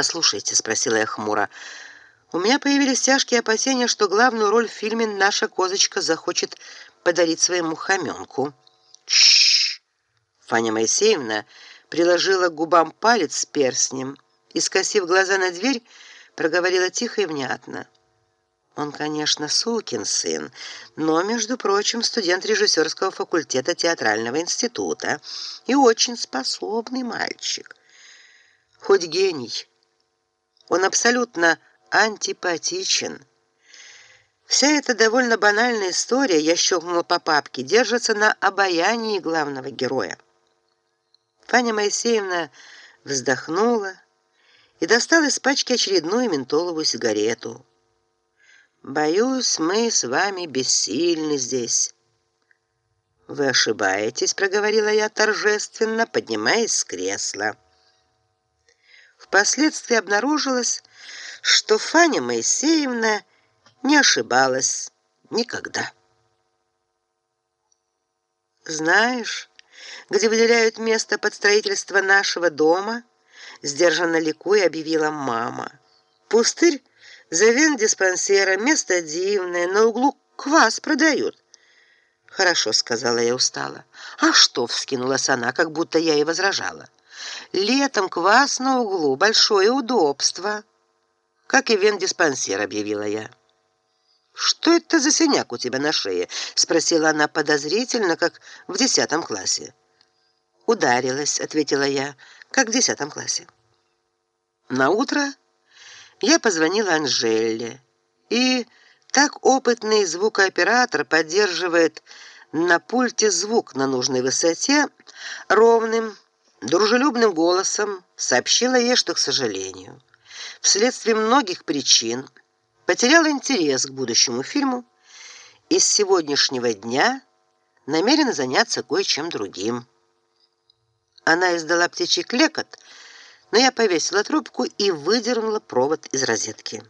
Послушайте, спросила я хмуро. У меня появились тяжкие опасения, что главную роль в фильме наша козочка захочет подарить своему хамёнку. Шш. Фаня Моисеевна приложила к губам палец с перстнем и скосив глаза на дверь, проговорила тихо и внятно: он, конечно, сукин сын, но, между прочим, студент режиссерского факультета театрального института и очень способный мальчик. Хоть гений. Он абсолютно антипатичен. Вся эта довольно банальная история, я щелкнула по папке, держится на обаянии главного героя. Фаня Моисеевна вздохнула и достала из пачки очередную ментоловую сигарету. Боюсь, мы с вами бессильны здесь. Вы ошибаетесь, проговорила я торжественно, поднимаясь с кресла. Впоследствии обнаружилось, что Фаня Моисеевна не ошибалась никогда. Знаешь, где выделяют место под строительство нашего дома, сдержанно ликуя объявила мама. Пустырь за вен-диспансера место дивное, на углу квас продают. Хорошо, сказала я устало. А что, вскинулась она, как будто я ей возражала. Летом квас на углу большое удобство. Как и вен-диспансер, объявила я. Что это за синяк у тебя на шее? спросила она подозрительно, как в десятом классе. Ударилась, ответила я, как в десятом классе. На утро я позвонила Анжеле, и так опытный звукооператор поддерживает на пульте звук на нужной высоте ровным, дружелюбным голосом сообщила ей, что, к сожалению, вследствие многих причин потеряла интерес к будущему фильму и с сегодняшнего дня намерена заняться кое-чем другим. Она издала птичий клекот, но я повесила трубку и выдернула провод из розетки.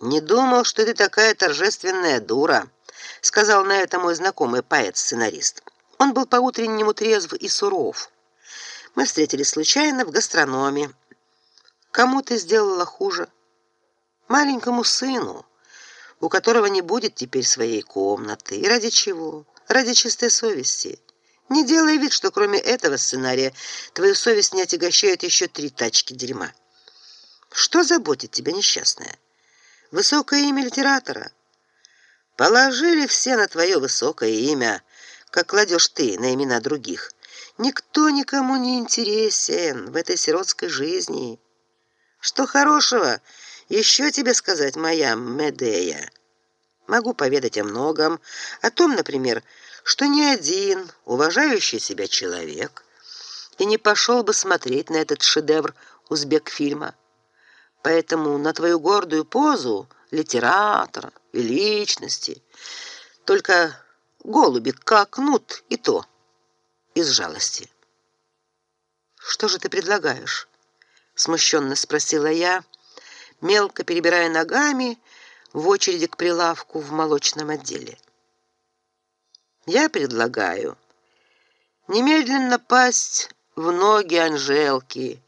Не думал, что ты такая торжественная дура, сказал на это мой знакомый поэт-сценарист. Он был по-утреннему трезв и суров. Мы встретились случайно в гастрономе. Кому ты сделала хуже? Маленькому сыну, у которого не будет теперь своей комнаты. И ради чего? Ради чистой совести. Не делай вид, что кроме этого сценария твою совесть не отягощает еще три тачки дерьма. Что заботит тебя, несчастная? Высокое имя литератора. Положили все на твое высокое имя, как кладешь ты на имена других. Никто никому не интересен в этой сиротской жизни. Что хорошего еще тебе сказать, моя Медея? Могу поведать о многом, о том, например, что ни один уважающий себя человек и не пошел бы смотреть на этот шедевр узбек-фильма. Поэтому на твою гордую позу литератора и личности только голуби какнут и то из жалости. Что же ты предлагаешь? смущенно спросила я, мелко перебирая ногами в очереди к прилавку в молочном отделе. Я предлагаю немедленно пасть в ноги Анжелки,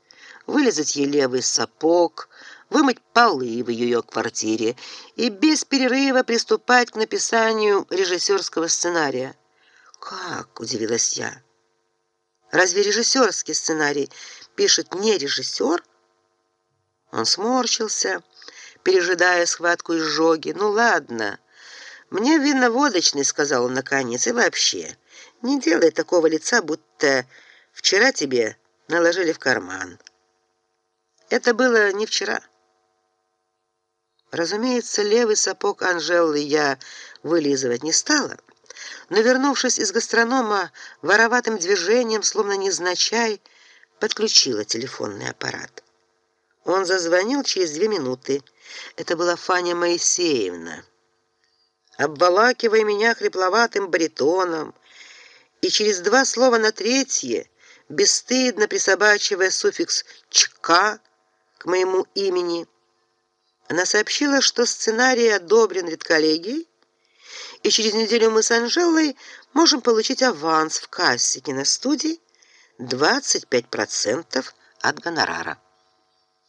вылезать ей левый сапог, вымыть полы в ее квартире и без перерыва приступать к написанию режиссерского сценария. Как, удивилась я. Разве режиссерский сценарий пишет не режиссер? Он сморщился, пережидая схватку изжоги. Ну ладно, мне винно водочный, сказал он наконец, и вообще, не делай такого лица, будто вчера тебе наложили в карман. Это было не вчера. Разумеется, левый сапог Анжелы я вылизывать не стала, но вернувшись из гастронома, вороватым движением, словно незначай, подключила телефонный аппарат. Он зазвонил через две минуты. Это была Фаня Моисеевна обволакивая меня хрипловатым баритоном, и через два слова на третье, бесстыдно присобачивая суффикс чка к моему имени, она сообщила, что сценарий одобрен редколлегией, и через неделю мы с Анжелой можем получить аванс в кассе киностудии 25% от гонорара.